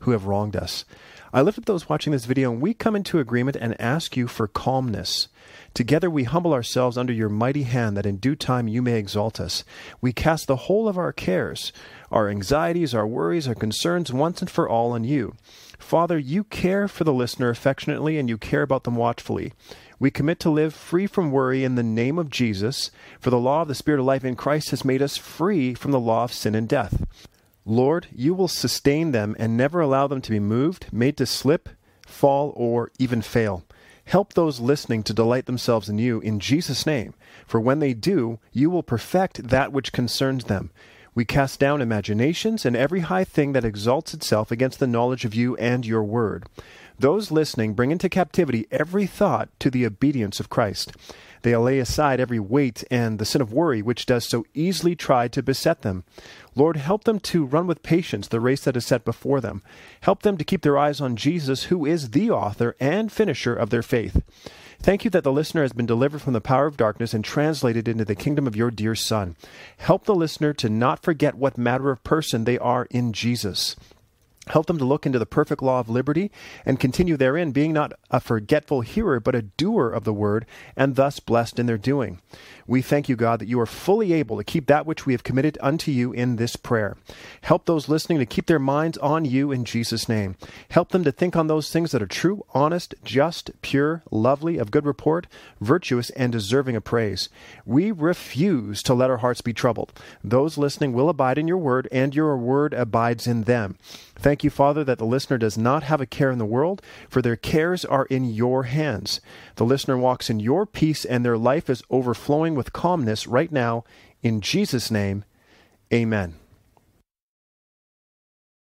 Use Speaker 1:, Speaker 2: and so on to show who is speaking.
Speaker 1: who have wronged us. I lift up those watching this video and we come into agreement and ask you for calmness. Together we humble ourselves under your mighty hand that in due time you may exalt us. We cast the whole of our cares, our anxieties, our worries, our concerns once and for all on you. Father, you care for the listener affectionately and you care about them watchfully. We commit to live free from worry in the name of Jesus, for the law of the Spirit of life in Christ has made us free from the law of sin and death. Lord, you will sustain them and never allow them to be moved, made to slip, fall, or even fail. Help those listening to delight themselves in you in Jesus' name, for when they do, you will perfect that which concerns them. We cast down imaginations and every high thing that exalts itself against the knowledge of you and your word. Those listening bring into captivity every thought to the obedience of Christ. They lay aside every weight and the sin of worry which does so easily try to beset them. Lord, help them to run with patience the race that is set before them. Help them to keep their eyes on Jesus, who is the author and finisher of their faith. Thank you that the listener has been delivered from the power of darkness and translated into the kingdom of your dear Son. Help the listener to not forget what matter of person they are in Jesus. Help them to look into the perfect law of liberty and continue therein, being not a forgetful hearer, but a doer of the word, and thus blessed in their doing. We thank you, God, that you are fully able to keep that which we have committed unto you in this prayer. Help those listening to keep their minds on you in Jesus' name. Help them to think on those things that are true, honest, just, pure, lovely, of good report, virtuous, and deserving of praise. We refuse to let our hearts be troubled. Those listening will abide in your word, and your word abides in them. Thank you, Father, that the listener does not have a care in the world, for their cares are in your hands. The listener walks in your peace, and their life is overflowing with calmness right now. In Jesus' name, amen.